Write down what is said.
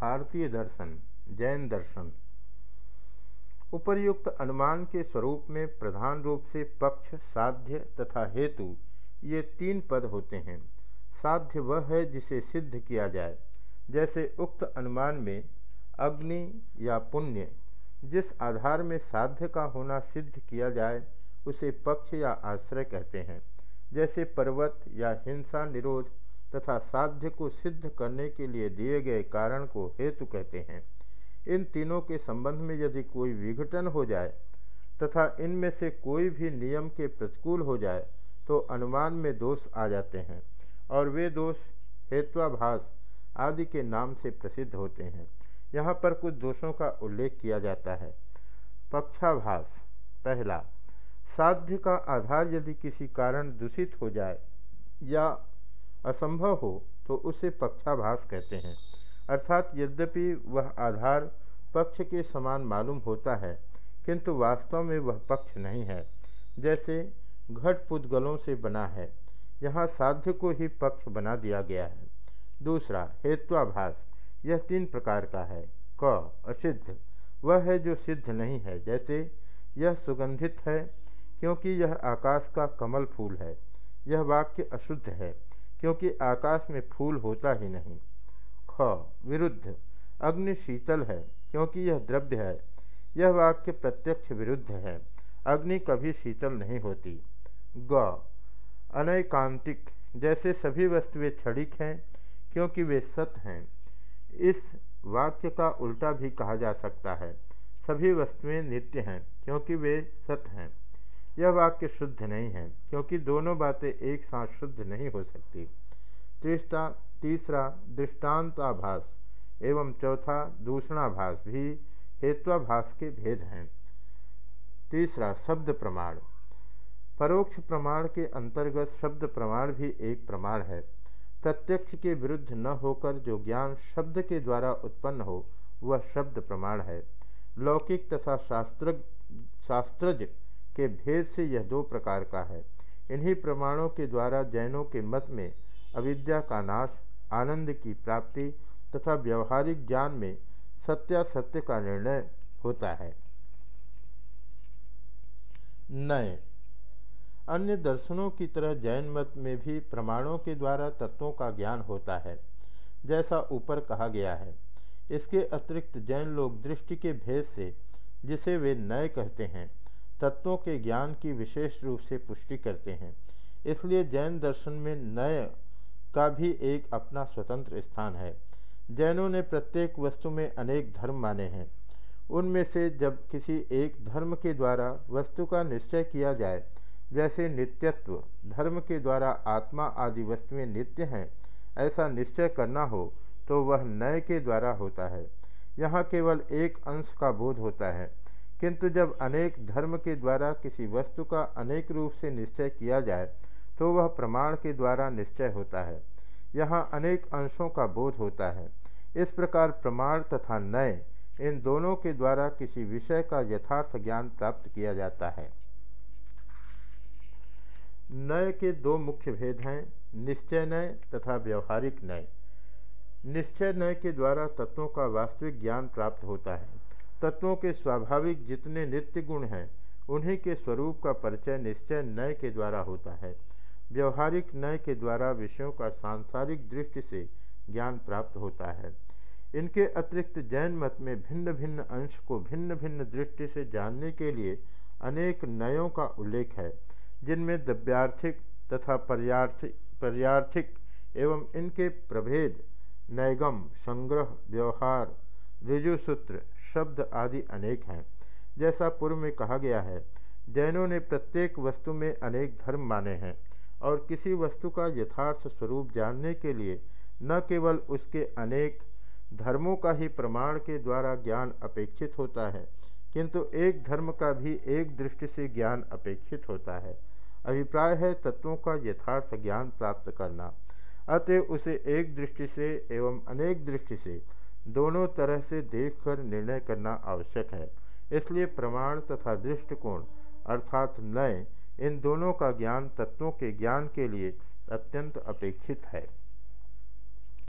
भारतीय दर्शन, जैन दर्शन। उपर्युक्त अनुमान के स्वरूप में प्रधान रूप से पक्ष, साध्य तथा हेतु ये तीन पद होते हैं। साध्य वह है जिसे सिद्ध किया जाए। जैसे उक्त अनुमान में अग्नि या पुण्य, जिस आधार में साध्य का होना सिद्ध किया जाए, उसे पक्ष या आश्रय कहते हैं। जैसे पर्वत या हिंसा निरोध तथा साध्य को सिद्ध करने के लिए दिए गए कारण को हेतु कहते हैं। इन तीनों के संबंध में यदि कोई विघटन हो जाए तथा इनमें से कोई भी नियम के प्रतिकूल हो जाए तो अनुमान में दोष आ जाते हैं और वे दोष हेत्वाभास आदि के नाम से प्रसिद्ध होते हैं। यहाँ पर कुछ दोषों का उल्लेख किया जाता है। पक्षाभास। पहला, साध्य का आधार यदि किसी कारण दूषित हो जाए या असंभव हो तो उसे पक्षाभास कहते हैं। अर्थात यद्यपि वह आधार पक्ष के समान मालूम होता है, किंतु वास्तव में वह पक्ष नहीं है। जैसे घट पुद्गलों से बना है, यहाँ साध्य को ही पक्ष बना दिया गया है। दूसरा, हेत्वाभास, यह तीन प्रकार का है। क, असिद्ध, वह है जो सिद्ध नहीं है, जैसे यह सुगंधित है, क्योंकि यह आकाश का कमल फूल है, यह वाक्य अशुद्ध है। क्योंकि आकाश में फूल होता ही नहीं। ख, विरुद्ध। अग्नि शीतल है, क्योंकि यह द्रव्य है। यह वाक्य प्रत्यक्ष विरुद्ध है। अग्नि कभी शीतल नहीं होती। ग, अनैकांतिक। जैसे सभी वस्तुएँ क्षणिक हैं, क्योंकि वे सत हैं। इस वाक्य का उल्टा भी कहा जा सकता है। सभी वस्तुएँ नित्य हैं, क्योंकि वे सत हैं। यह वाक्य शुद्ध नहीं है, क्योंकि दोनों बातें एक साथ शुद्ध नहीं हो सकती। तीसरा तीसरा, दृष्टांताभास एवं चौथा, दूषणाभास भी हेत्वाभास के भेद हैं। तीसरा, शब्द प्रमाण। परोक्ष प्रमाण के अंतर्गत शब्द प्रमाण भी एक प्रमाण है। प्रत्यक्ष के विरुद्ध न होकर जो ज्ञान शब्द के द्वारा उत्पन्न हो, वह शब्द प्रमाण है। लौकिक तथा शास्त्र शास्त्रज के भेद से यह दो प्रकार का है। इन्हीं प्रमाणों के द्वारा जैनों के मत में अविद्या का नाश, आनंद की प्राप्ति तथा व्यवहारिक ज्ञान में सत्यासत्य का निर्णय होता है। नए। अन्य दर्शनों की तरह जैन मत में भी प्रमाणों के द्वारा तत्वों का ज्ञान होता है, जैसा ऊपर कहा गया है। इसके अतिरिक्त जैन लोग दृष्टि के भेद से, जिसे वे नए कहते हैं तत्वों के ज्ञान की विशेष रूप से पुष्टि करते हैं। इसलिए जैन दर्शन में नय का भी एक अपना स्वतंत्र स्थान है। जैनों ने प्रत्येक वस्तु में अनेक धर्म माने हैं। उनमें से जब किसी एक धर्म के द्वारा वस्तु का निश्चय किया जाए, जैसे नित्यत्व, धर्म के द्वारा आत्मा आदि वस्तुएँ नित्य हैं, ऐसा निश्चय करना हो तो वह नय के द्वारा होता है। यहाँ केवल एक अंश का बोध होता है। किंतु जब अनेक धर्म के द्वारा किसी वस्तु का अनेक रूप से निश्चय किया जाए तो वह प्रमाण के द्वारा निश्चय होता है। यहाँ अनेक अंशों का बोध होता है। इस प्रकार प्रमाण तथा नय, इन दोनों के द्वारा किसी विषय का यथार्थ ज्ञान प्राप्त किया जाता है। नय के दो मुख्य भेद हैं, निश्चय नय तथा व्यवहारिक नय। निश्चय नय के द्वारा तत्वों का वास्तविक ज्ञान प्राप्त होता है। तत्वों के स्वाभाविक जितने नित्य गुण हैं, उन्हीं के स्वरूप का परिचय निश्चय नय के द्वारा होता है। व्यवहारिक नय के द्वारा विषयों का सांसारिक दृष्टि से ज्ञान प्राप्त होता है। इनके अतिरिक्त जैन मत में भिन्न भिन्न अंश को भिन्न भिन्न दृष्टि से जानने के लिए अनेक नयों का उल्लेख है, जिनमें द्रव्यार्थिक तथा पर्यार्थिक पर्यार्थिक एवं इनके प्रभेद, नैगम, संग्रह, व्यवहार, ऋजुसूत्र शब्द आदि अनेक हैं। जैसा पूर्व में कहा गया है, जैनों ने प्रत्येक वस्तु में अनेक धर्म माने हैं और किसी वस्तु का यथार्थ स्वरूप जानने के लिए न केवल उसके अनेक धर्मों का ही प्रमाण के द्वारा ज्ञान अपेक्षित होता है, किंतु एक धर्म का भी एक दृष्टि से ज्ञान अपेक्षित होता है। अभिप्राय है तत्वों का यथार्थ ज्ञान प्राप्त करना। अतः उसे एक दृष्टि से एवं अनेक दृष्टि से दोनों तरह से देखकर निर्णय करना आवश्यक है। इसलिए प्रमाण तथा दृष्टिकोण, अर्थात नय, इन दोनों का ज्ञान तत्वों के ज्ञान के लिए अत्यंत अपेक्षित है।